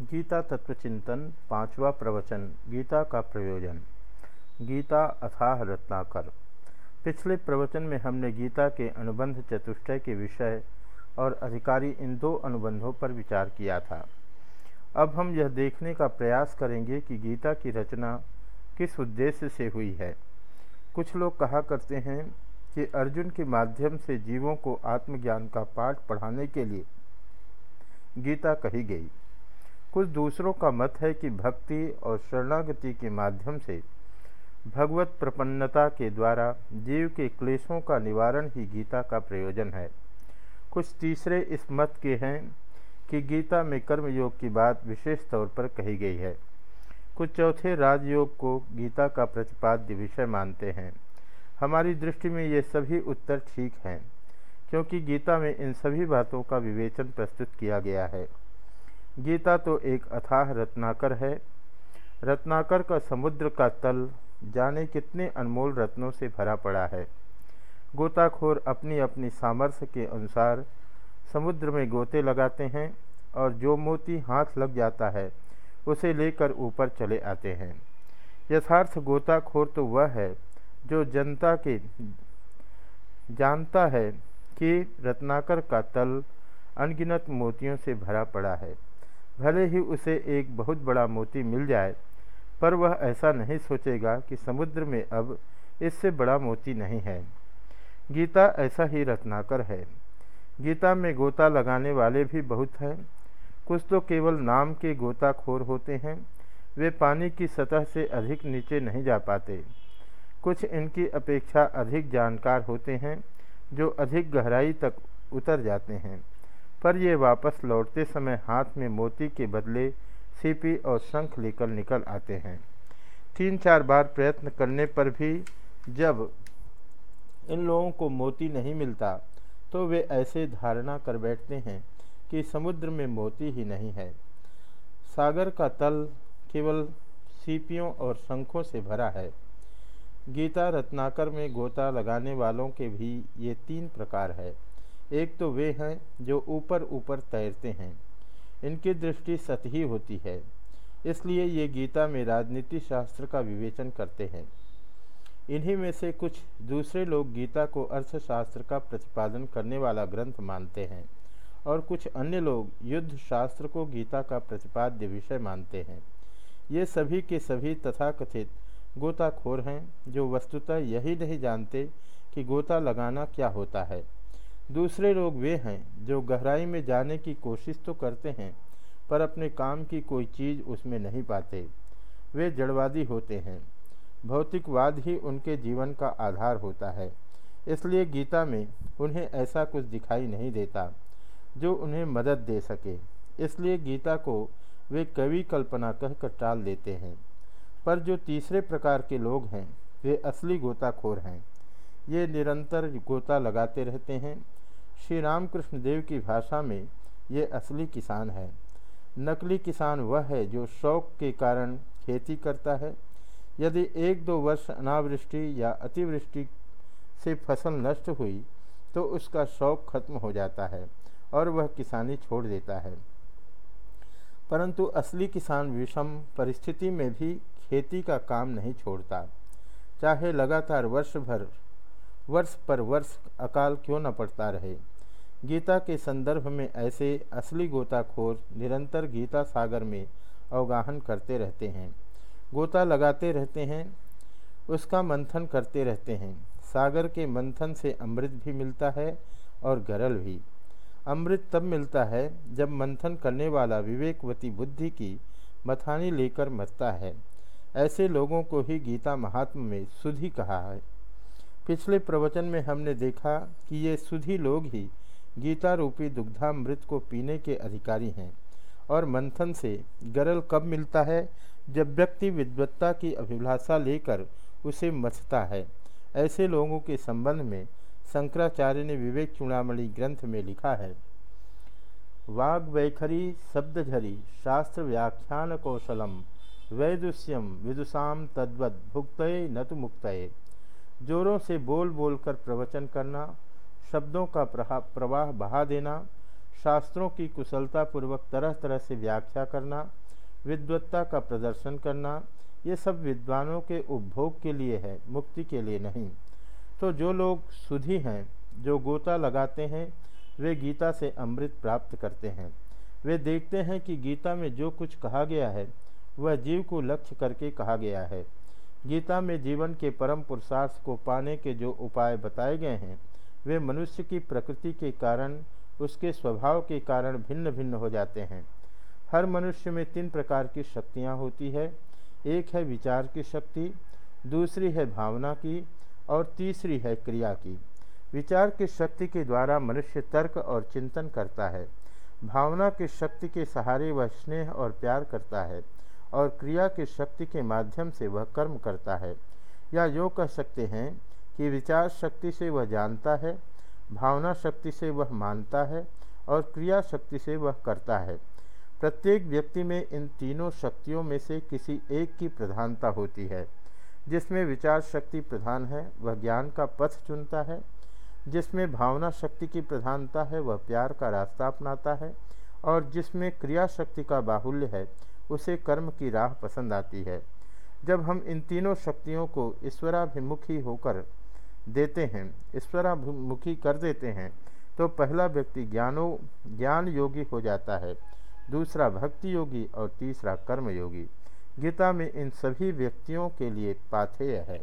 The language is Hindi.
गीता तत्वचिंतन, पांचवा प्रवचन, गीता का प्रयोजन। गीता अथाह रत्नाकर। पिछले प्रवचन में हमने गीता के अनुबंध चतुष्टय के विषय और अधिकारी इन दो अनुबंधों पर विचार किया था। अब हम यह देखने का प्रयास करेंगे कि गीता की रचना किस उद्देश्य से हुई है। कुछ लोग कहा करते हैं कि अर्जुन के माध्यम से जीवों को आत्मज्ञान का पाठ पढ़ाने के लिए गीता कही गई। कुछ दूसरों का मत है कि भक्ति और शरणागति के माध्यम से भगवत प्रपन्नता के द्वारा जीव के क्लेशों का निवारण ही गीता का प्रयोजन है। कुछ तीसरे इस मत के हैं कि गीता में कर्मयोग की बात विशेष तौर पर कही गई है। कुछ चौथे राजयोग को गीता का प्रतिपाद्य विषय मानते हैं। हमारी दृष्टि में ये सभी उत्तर ठीक हैं, क्योंकि गीता में इन सभी बातों का विवेचन प्रस्तुत किया गया है। गीता तो एक अथाह रत्नाकर है। रत्नाकर का समुद्र का तल जाने कितने अनमोल रत्नों से भरा पड़ा है। गोताखोर अपनी अपनी सामर्थ्य के अनुसार समुद्र में गोते लगाते हैं और जो मोती हाथ लग जाता है, उसे लेकर ऊपर चले आते हैं। यथार्थ गोताखोर तो वह है जो जनता के, जानता है कि रत्नाकर का तल अनगिनत मोतियों से भरा पड़ा है। भले ही उसे एक बहुत बड़ा मोती मिल जाए, पर वह ऐसा नहीं सोचेगा कि समुद्र में अब इससे बड़ा मोती नहीं है। गीता ऐसा ही रत्नाकर है। गीता में गोता लगाने वाले भी बहुत हैं। कुछ तो केवल नाम के गोताखोर होते हैं। वे पानी की सतह से अधिक नीचे नहीं जा पाते। कुछ इनकी अपेक्षा अधिक जानकार होते हैं, जो अधिक गहराई तक उतर जाते हैं। पर ये वापस लौटते समय हाथ में मोती के बदले सीपी और शंख लेकर निकल आते हैं। तीन चार बार प्रयत्न करने पर भी जब इन लोगों को मोती नहीं मिलता तो वे ऐसे धारणा कर बैठते हैं कि समुद्र में मोती ही नहीं है। सागर का तल केवल सीपियों और शंखों से भरा है। गीता रत्नाकर में गोता लगाने वालों के भी ये तीन प्रकार है। एक तो वे हैं जो ऊपर ऊपर तैरते हैं। इनकी दृष्टि सतही होती है। इसलिए ये गीता में राजनीति शास्त्र का विवेचन करते हैं। इन्हीं में से कुछ दूसरे लोग गीता को अर्थशास्त्र का प्रतिपादन करने वाला ग्रंथ मानते हैं और कुछ अन्य लोग युद्ध शास्त्र को गीता का प्रतिपाद्य विषय मानते हैं। ये सभी के सभी तथाकथित गोताखोर हैं, जो वस्तुतः यही नहीं जानते कि गोता लगाना क्या होता है। दूसरे लोग वे हैं जो गहराई में जाने की कोशिश तो करते हैं, पर अपने काम की कोई चीज़ उसमें नहीं पाते। वे जड़वादी होते हैं। भौतिकवाद ही उनके जीवन का आधार होता है। इसलिए गीता में उन्हें ऐसा कुछ दिखाई नहीं देता, जो उन्हें मदद दे सके। इसलिए गीता को वे कवि कल्पना कहकर टाल देते हैं। पर जो तीसरे प्रकार के लोग हैं, वे असली गोताखोर हैं। ये निरंतर गोता लगाते रहते हैं श्री रामकृष्ण देव की भाषा में ये असली किसान है। नकली किसान वह है जो शौक के कारण खेती करता है। यदि एक दो वर्ष अनावृष्टि या अतिवृष्टि से फ़सल नष्ट हुई तो उसका शौक खत्म हो जाता है और वह किसानी छोड़ देता है। परंतु असली किसान विषम परिस्थिति में भी खेती का काम नहीं छोड़ता। चाहे लगातार वर्ष भर वर्ष पर वर्ष अकाल क्यों न पड़ता रहे? गीता के संदर्भ में ऐसे असली गोताखोर निरंतर गीता सागर में अवगाहन करते रहते हैं। गोता लगाते रहते हैं, उसका मंथन करते रहते हैं। सागर के मंथन से अमृत भी मिलता है और गरल भी। अमृत तब मिलता है जब मंथन करने वाला विवेकवती बुद्धि की मथानी लेकर मरता है। ऐसे लोगों को ही गीता महात्म में सुधी कहा है। पिछले प्रवचन में हमने देखा कि ये सुधी लोग ही गीता रूपी दुग्धामृत को पीने के अधिकारी हैं और मंथन से गरल कब मिलता है? जब व्यक्ति विद्वत्ता की अभिलाषा लेकर उसे मथता है। ऐसे लोगों के संबंध में शंकराचार्य ने विवेक चूड़ामणि ग्रंथ में लिखा है, वाग वैखरी शब्दझरी शास्त्र व्याख्यान कौशलम, वैदुष्यम विदुषाम तद्वत भुक्त न तो मुक्त जोरों से बोल बोल कर प्रवचन करना, शब्दों का प्रवाह बहा देना, शास्त्रों की कुशलतापूर्वक तरह तरह से व्याख्या करना, विद्वत्ता का प्रदर्शन करना, ये सब विद्वानों के उपभोग के लिए है, मुक्ति के लिए नहीं। तो जो लोग सुधी हैं, जो गोता लगाते हैं, वे गीता से अमृत प्राप्त करते हैं। वे देखते हैं कि गीता में जो कुछ कहा गया है, वह जीव को लक्ष्य करके कहा गया है। गीता में जीवन के परम पुरुषार्थ को पाने के जो उपाय बताए गए हैं, वे मनुष्य की प्रकृति के कारण, उसके स्वभाव के कारण भिन्न भिन्न हो जाते हैं। हर मनुष्य में तीन प्रकार की शक्तियाँ होती है। एक है विचार की शक्ति, दूसरी है भावना की, और तीसरी है क्रिया की। विचार की शक्ति के द्वारा मनुष्य तर्क और चिंतन करता है। भावना की शक्ति के सहारे वह स्नेह और प्यार करता है। और क्रिया की शक्ति के माध्यम से वह कर्म करता है। या यो कह सकते हैं कि विचार शक्ति से वह जानता है, भावना शक्ति से वह मानता है और क्रिया शक्ति से वह करता है। प्रत्येक व्यक्ति में इन तीनों शक्तियों में से किसी एक की प्रधानता होती है। जिसमें विचार शक्ति प्रधान है, वह ज्ञान का पथ चुनता है। जिसमें भावना शक्ति की प्रधानता है, वह प्यार का रास्ता अपनाता है। और जिसमें क्रिया शक्ति का बाहुल्य है उसे कर्म की राह पसंद आती है। जब हम इन तीनों शक्तियों को ईश्वराभिमुखी होकर देते हैं, ईश्वराभिमुखी कर देते हैं तो पहला व्यक्ति ज्ञानो ज्ञान योगी हो जाता है, दूसरा भक्ति योगी और तीसरा कर्म योगी गीता में इन सभी व्यक्तियों के लिए पाथेय है।